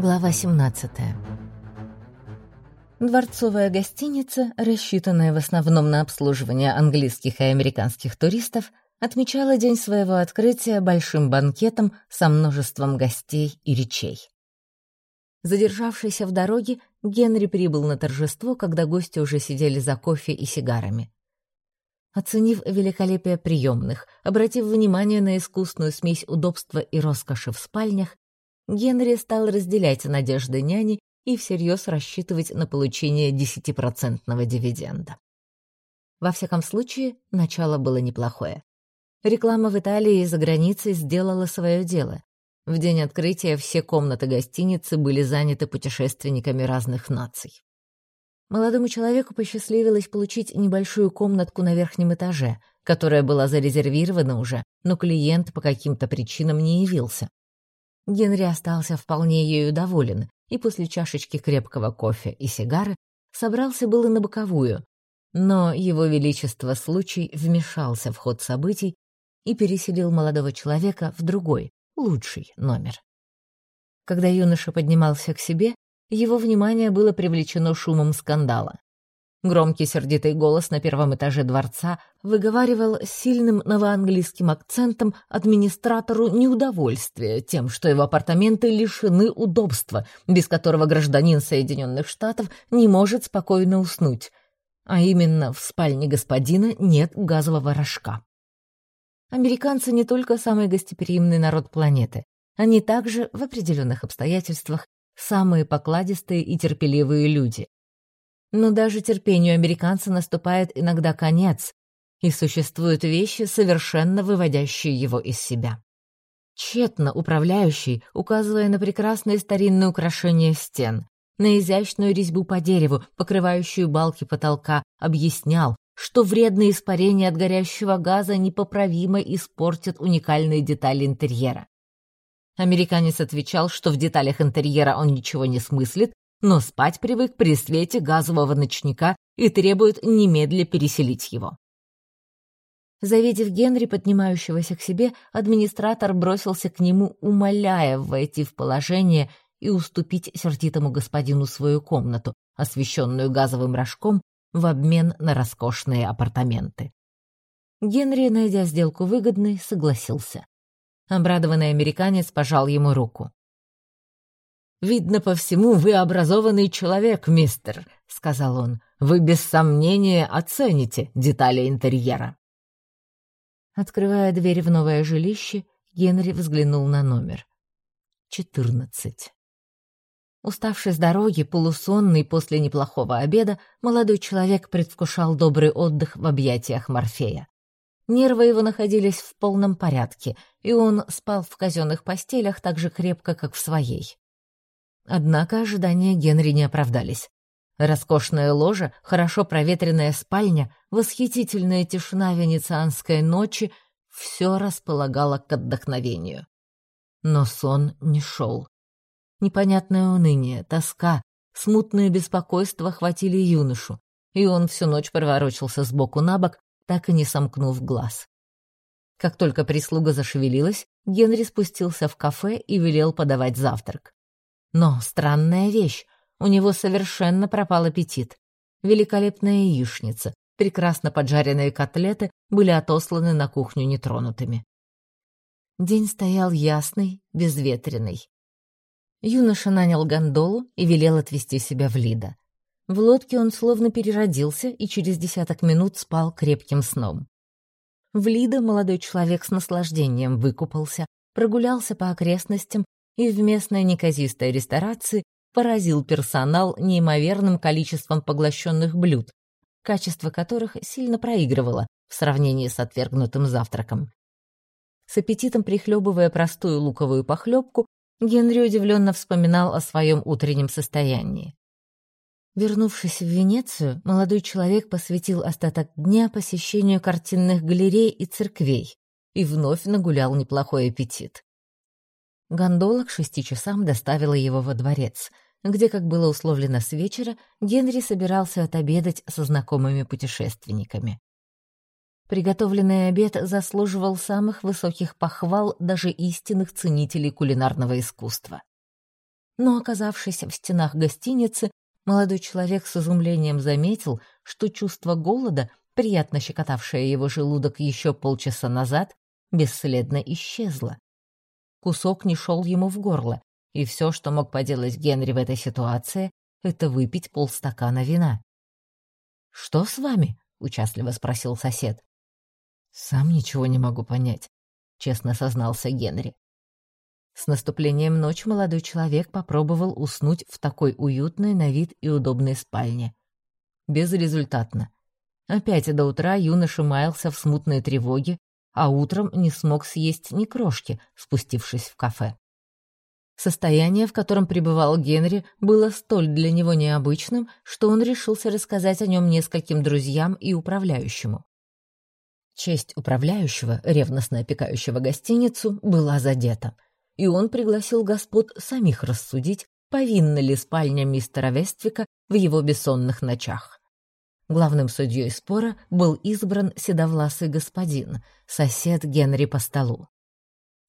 Глава 17 Дворцовая гостиница, рассчитанная в основном на обслуживание английских и американских туристов, отмечала день своего открытия большим банкетом со множеством гостей и речей. Задержавшийся в дороге, Генри прибыл на торжество, когда гости уже сидели за кофе и сигарами. Оценив великолепие приемных, обратив внимание на искусную смесь удобства и роскоши в спальнях, Генри стал разделять надежды няни и всерьез рассчитывать на получение десятипроцентного дивиденда. Во всяком случае, начало было неплохое. Реклама в Италии и за границей сделала свое дело. В день открытия все комнаты гостиницы были заняты путешественниками разных наций. Молодому человеку посчастливилось получить небольшую комнатку на верхнем этаже, которая была зарезервирована уже, но клиент по каким-то причинам не явился. Генри остался вполне ею доволен и после чашечки крепкого кофе и сигары собрался было на боковую, но его величество случай вмешался в ход событий и переселил молодого человека в другой, лучший номер. Когда юноша поднимался к себе, его внимание было привлечено шумом скандала. Громкий сердитый голос на первом этаже дворца выговаривал сильным новоанглийским акцентом администратору неудовольствие тем, что его апартаменты лишены удобства, без которого гражданин Соединенных Штатов не может спокойно уснуть. А именно, в спальне господина нет газового рожка. Американцы не только самый гостеприимный народ планеты, они также, в определенных обстоятельствах, самые покладистые и терпеливые люди. Но даже терпению американца наступает иногда конец, и существуют вещи, совершенно выводящие его из себя. Тщетно управляющий, указывая на прекрасные старинные украшения стен, на изящную резьбу по дереву, покрывающую балки потолка, объяснял, что вредные испарения от горящего газа непоправимо испортят уникальные детали интерьера. Американец отвечал, что в деталях интерьера он ничего не смыслит, но спать привык при свете газового ночника и требует немедля переселить его. Завидев Генри, поднимающегося к себе, администратор бросился к нему, умоляя войти в положение и уступить сердитому господину свою комнату, освещенную газовым рожком в обмен на роскошные апартаменты. Генри, найдя сделку выгодной, согласился. Обрадованный американец пожал ему руку. «Видно по всему, вы образованный человек, мистер», — сказал он. «Вы без сомнения оцените детали интерьера». Открывая дверь в новое жилище, Генри взглянул на номер. «Четырнадцать». Уставший с дороги, полусонный после неплохого обеда, молодой человек предвкушал добрый отдых в объятиях Морфея. Нервы его находились в полном порядке, и он спал в казенных постелях так же крепко, как в своей. Однако ожидания Генри не оправдались. Роскошное ложе, хорошо проветренная спальня, восхитительная тишина венецианской ночи — все располагало к отдохновению. Но сон не шел. Непонятное уныние, тоска, смутное беспокойство охватили юношу, и он всю ночь проворочился сбоку на бок, так и не сомкнув глаз. Как только прислуга зашевелилась, Генри спустился в кафе и велел подавать завтрак. Но странная вещь, у него совершенно пропал аппетит. Великолепная яичница, прекрасно поджаренные котлеты были отосланы на кухню нетронутыми. День стоял ясный, безветренный. Юноша нанял гондолу и велел отвезти себя в Лида. В лодке он словно переродился и через десяток минут спал крепким сном. В Лида молодой человек с наслаждением выкупался, прогулялся по окрестностям и в местной неказистой ресторации поразил персонал неимоверным количеством поглощенных блюд, качество которых сильно проигрывало в сравнении с отвергнутым завтраком. С аппетитом прихлебывая простую луковую похлебку, Генри удивленно вспоминал о своем утреннем состоянии. Вернувшись в Венецию, молодой человек посвятил остаток дня посещению картинных галерей и церквей и вновь нагулял неплохой аппетит. Гондола к шести часам доставила его во дворец, где, как было условлено с вечера, Генри собирался отобедать со знакомыми путешественниками. Приготовленный обед заслуживал самых высоких похвал даже истинных ценителей кулинарного искусства. но, оказавшись в стенах гостиницы, молодой человек с изумлением заметил, что чувство голода, приятно щекотавшее его желудок еще полчаса назад, бесследно исчезло. Кусок не шел ему в горло, и все, что мог поделать Генри в этой ситуации, это выпить полстакана вина. «Что с вами?» — участливо спросил сосед. «Сам ничего не могу понять», — честно сознался Генри. С наступлением ночи молодой человек попробовал уснуть в такой уютной на вид и удобной спальне. Безрезультатно. Опять до утра юноша маялся в смутной тревоге, а утром не смог съесть ни крошки, спустившись в кафе. Состояние, в котором пребывал Генри, было столь для него необычным, что он решился рассказать о нем нескольким друзьям и управляющему. Честь управляющего, ревностно опекающего гостиницу, была задета, и он пригласил господ самих рассудить, повинна ли спальня мистера Вествика в его бессонных ночах. Главным судьей спора был избран седовласый господин, сосед Генри по столу.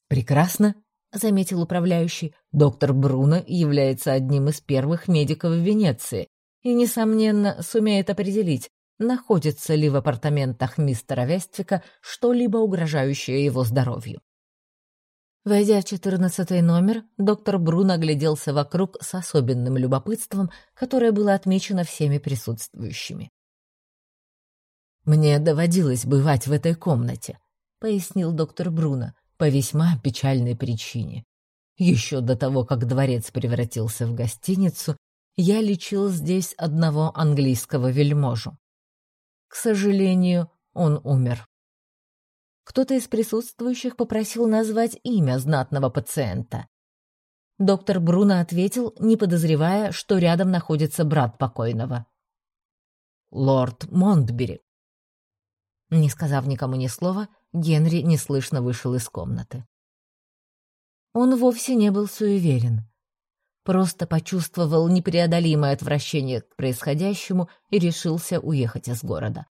«Прекрасно», — заметил управляющий, — доктор Бруно является одним из первых медиков в Венеции и, несомненно, сумеет определить, находится ли в апартаментах мистера Вествика что-либо угрожающее его здоровью. Войдя в четырнадцатый номер, доктор Брун огляделся вокруг с особенным любопытством, которое было отмечено всеми присутствующими. «Мне доводилось бывать в этой комнате», — пояснил доктор Бруно, по весьма печальной причине. Еще до того, как дворец превратился в гостиницу, я лечил здесь одного английского вельможу. К сожалению, он умер. Кто-то из присутствующих попросил назвать имя знатного пациента. Доктор Бруно ответил, не подозревая, что рядом находится брат покойного. «Лорд Монтбери». Не сказав никому ни слова, Генри неслышно вышел из комнаты. Он вовсе не был суеверен. Просто почувствовал непреодолимое отвращение к происходящему и решился уехать из города.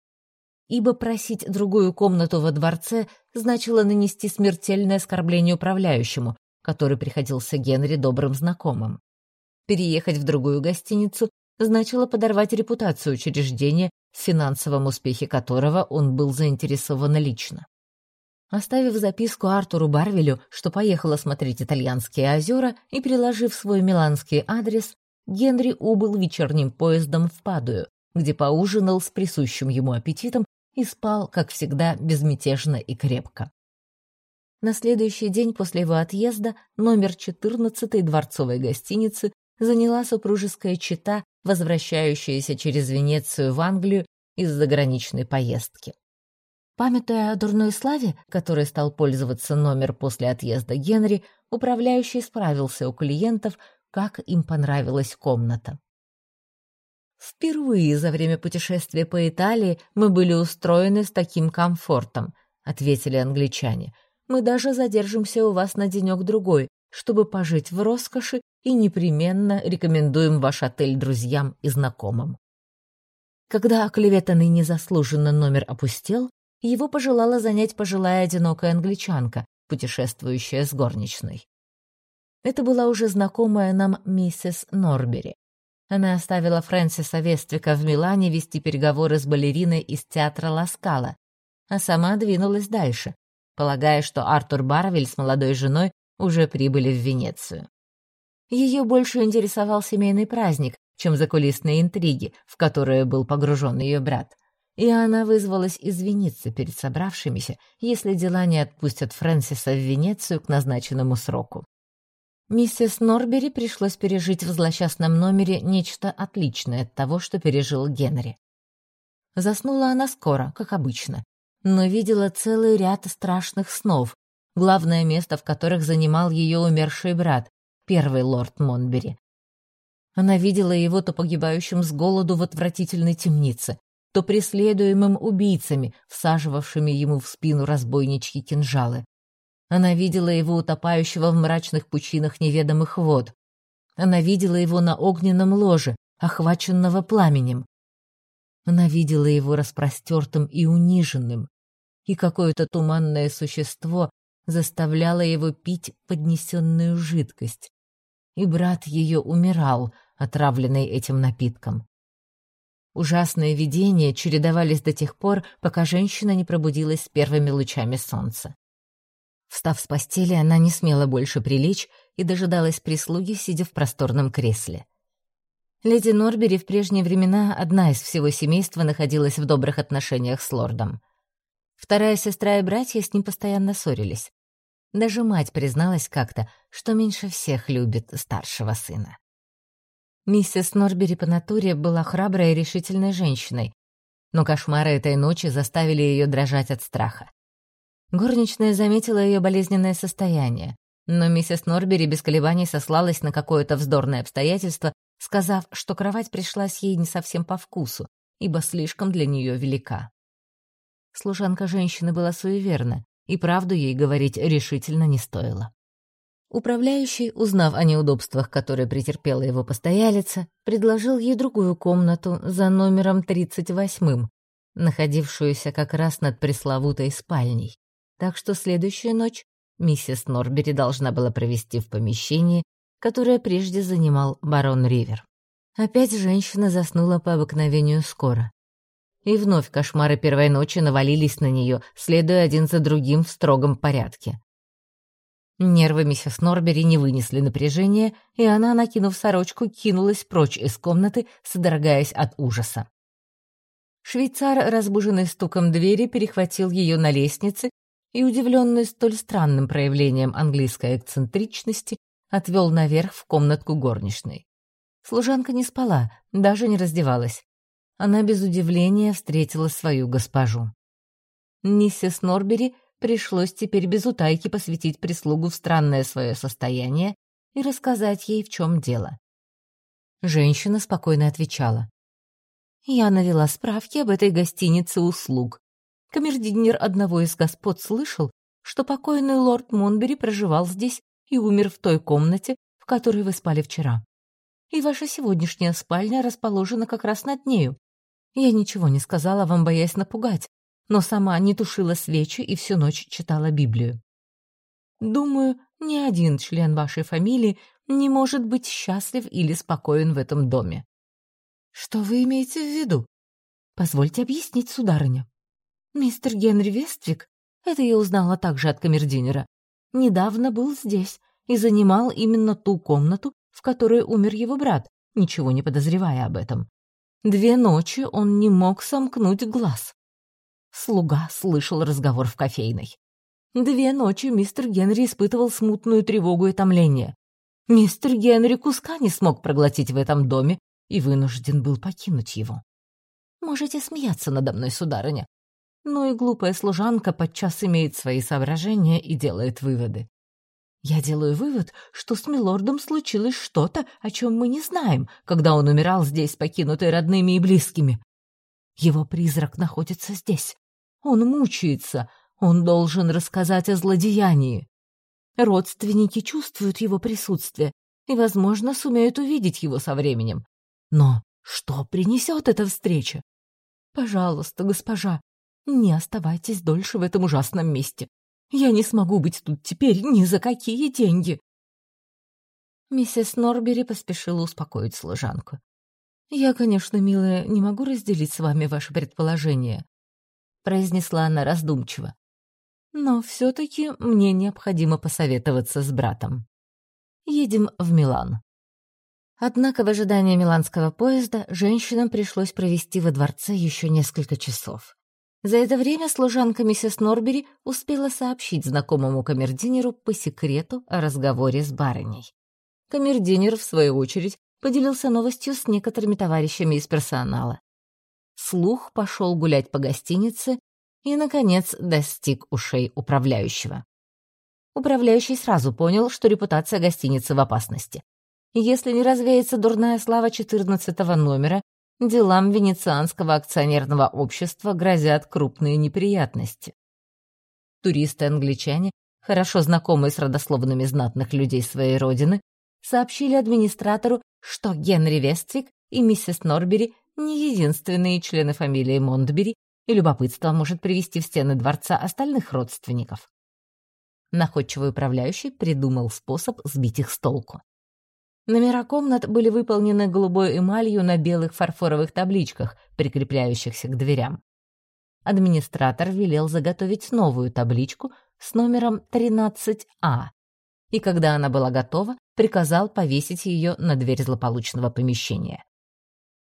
Ибо просить другую комнату во дворце значило нанести смертельное оскорбление управляющему, который приходился Генри добрым знакомым. Переехать в другую гостиницу значило подорвать репутацию учреждения, в финансовом успехе которого он был заинтересован лично. Оставив записку Артуру Барвелю, что поехала смотреть итальянские озера, и приложив свой миланский адрес, Генри убыл вечерним поездом в Падую, где поужинал с присущим ему аппетитом и спал, как всегда, безмятежно и крепко. На следующий день после его отъезда номер 14 дворцовой гостиницы заняла супружеская чета, возвращающаяся через Венецию в Англию из заграничной поездки. Памятуя о дурной славе, которой стал пользоваться номер после отъезда Генри, управляющий справился у клиентов, как им понравилась комната. «Впервые за время путешествия по Италии мы были устроены с таким комфортом», — ответили англичане. «Мы даже задержимся у вас на денек-другой, чтобы пожить в роскоши и непременно рекомендуем ваш отель друзьям и знакомым». Когда оклеветанный незаслуженно номер опустел, его пожелала занять пожилая одинокая англичанка, путешествующая с горничной. Это была уже знакомая нам миссис Норбери. Она оставила Фрэнсиса Вествика в Милане вести переговоры с балериной из театра Ласкала, а сама двинулась дальше, полагая, что Артур Барвель с молодой женой уже прибыли в Венецию. Ее больше интересовал семейный праздник, чем закулисные интриги, в которые был погружен ее брат — и она вызвалась извиниться перед собравшимися, если дела не отпустят Фрэнсиса в Венецию к назначенному сроку. Миссис Норбери пришлось пережить в злосчастном номере нечто отличное от того, что пережил Генри. Заснула она скоро, как обычно, но видела целый ряд страшных снов, главное место в которых занимал ее умерший брат, первый лорд Монбери. Она видела его то погибающим с голоду в отвратительной темнице, то преследуемым убийцами, всаживавшими ему в спину разбойничьи кинжалы. Она видела его утопающего в мрачных пучинах неведомых вод. Она видела его на огненном ложе, охваченного пламенем. Она видела его распростертым и униженным, и какое-то туманное существо заставляло его пить поднесенную жидкость. и брат ее умирал, отравленный этим напитком. Ужасные видения чередовались до тех пор, пока женщина не пробудилась с первыми лучами солнца. Встав с постели, она не смела больше прилечь и дожидалась прислуги, сидя в просторном кресле. Леди Норбери в прежние времена одна из всего семейства находилась в добрых отношениях с лордом. Вторая сестра и братья с ним постоянно ссорились. Даже мать призналась как-то, что меньше всех любит старшего сына. Миссис Норбери по натуре была храброй и решительной женщиной, но кошмары этой ночи заставили ее дрожать от страха. Горничная заметила ее болезненное состояние, но миссис Норбери без колебаний сослалась на какое-то вздорное обстоятельство, сказав, что кровать пришлась ей не совсем по вкусу, ибо слишком для нее велика. Служанка женщины была суеверна, и правду ей говорить решительно не стоило. Управляющий, узнав о неудобствах, которые претерпела его постоялица, предложил ей другую комнату за номером 38, находившуюся как раз над пресловутой спальней. Так что следующую ночь миссис Норбери должна была провести в помещении, которое прежде занимал барон Ривер. Опять женщина заснула по обыкновению скоро. И вновь кошмары первой ночи навалились на нее, следуя один за другим в строгом порядке. Нервы миссис Норбери не вынесли напряжения, и она, накинув сорочку, кинулась прочь из комнаты, содрогаясь от ужаса. Швейцар, разбуженный стуком двери, перехватил ее на лестнице и, удивленный столь странным проявлением английской эксцентричности, отвел наверх в комнатку горничной. Служанка не спала, даже не раздевалась. Она без удивления встретила свою госпожу. Миссис Норбери пришлось теперь без утайки посвятить прислугу в странное свое состояние и рассказать ей, в чем дело. Женщина спокойно отвечала. «Я навела справки об этой гостинице услуг. Камердинер одного из господ слышал, что покойный лорд Монбери проживал здесь и умер в той комнате, в которой вы спали вчера. И ваша сегодняшняя спальня расположена как раз над нею. Я ничего не сказала вам, боясь напугать, но сама не тушила свечи и всю ночь читала Библию. Думаю, ни один член вашей фамилии не может быть счастлив или спокоен в этом доме. Что вы имеете в виду? Позвольте объяснить, сударыня. Мистер Генри Вествик, это я узнала также от камердинера, недавно был здесь и занимал именно ту комнату, в которой умер его брат, ничего не подозревая об этом. Две ночи он не мог сомкнуть глаз. Слуга слышал разговор в кофейной. Две ночи мистер Генри испытывал смутную тревогу и томление. Мистер Генри куска не смог проглотить в этом доме и вынужден был покинуть его. Можете смеяться надо мной, сударыня, но и глупая служанка подчас имеет свои соображения и делает выводы. Я делаю вывод, что с милордом случилось что-то, о чем мы не знаем, когда он умирал здесь, покинутый родными и близкими. Его призрак находится здесь. Он мучается. Он должен рассказать о злодеянии. Родственники чувствуют его присутствие и, возможно, сумеют увидеть его со временем. Но что принесет эта встреча? Пожалуйста, госпожа, не оставайтесь дольше в этом ужасном месте. Я не смогу быть тут теперь ни за какие деньги. Миссис Норбери поспешила успокоить служанку. «Я, конечно, милая, не могу разделить с вами ваше предположение», — произнесла она раздумчиво. «Но все-таки мне необходимо посоветоваться с братом. Едем в Милан». Однако в ожидании миланского поезда женщинам пришлось провести во дворце еще несколько часов. За это время служанка миссис Норбери успела сообщить знакомому камердинеру по секрету о разговоре с барыней. Камердинер, в свою очередь, поделился новостью с некоторыми товарищами из персонала. Слух пошел гулять по гостинице и, наконец, достиг ушей управляющего. Управляющий сразу понял, что репутация гостиницы в опасности. Если не развеется дурная слава 14 номера, делам Венецианского акционерного общества грозят крупные неприятности. Туристы-англичане, хорошо знакомые с родословными знатных людей своей родины, сообщили администратору, что Генри Вествик и миссис Норбери не единственные члены фамилии Монтбери, и любопытство может привести в стены дворца остальных родственников. Находчивый управляющий придумал способ сбить их с толку. Номера комнат были выполнены голубой эмалью на белых фарфоровых табличках, прикрепляющихся к дверям. Администратор велел заготовить новую табличку с номером 13А, и когда она была готова, приказал повесить ее на дверь злополучного помещения.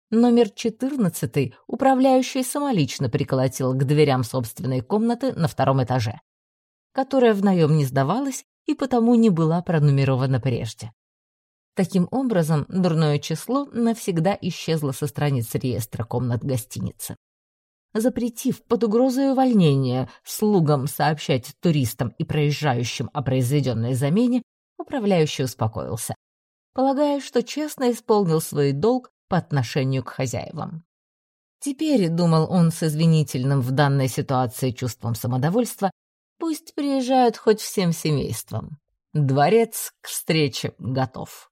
Номер 14 управляющий самолично приколотил к дверям собственной комнаты на втором этаже, которая в наем не сдавалась и потому не была пронумерована прежде. Таким образом, дурное число навсегда исчезло со страниц реестра комнат гостиницы. Запретив под угрозой увольнения слугам сообщать туристам и проезжающим о произведенной замене, управляющий успокоился, полагая, что честно исполнил свой долг по отношению к хозяевам. Теперь, думал он с извинительным в данной ситуации чувством самодовольства, пусть приезжают хоть всем семейством. Дворец к встрече готов.